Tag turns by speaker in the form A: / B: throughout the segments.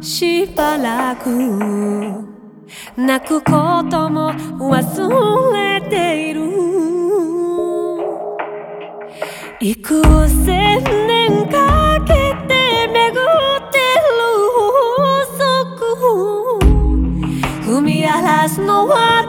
A: しばらく。泣くことも忘れている。幾千年かけて巡ってる法則。踏み荒らすのは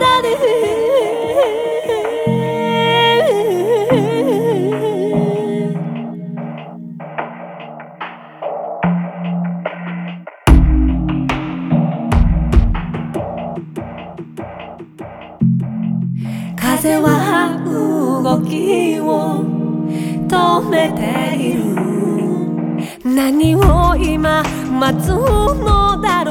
A: 風は動きを止めている。何を今待つのだろう。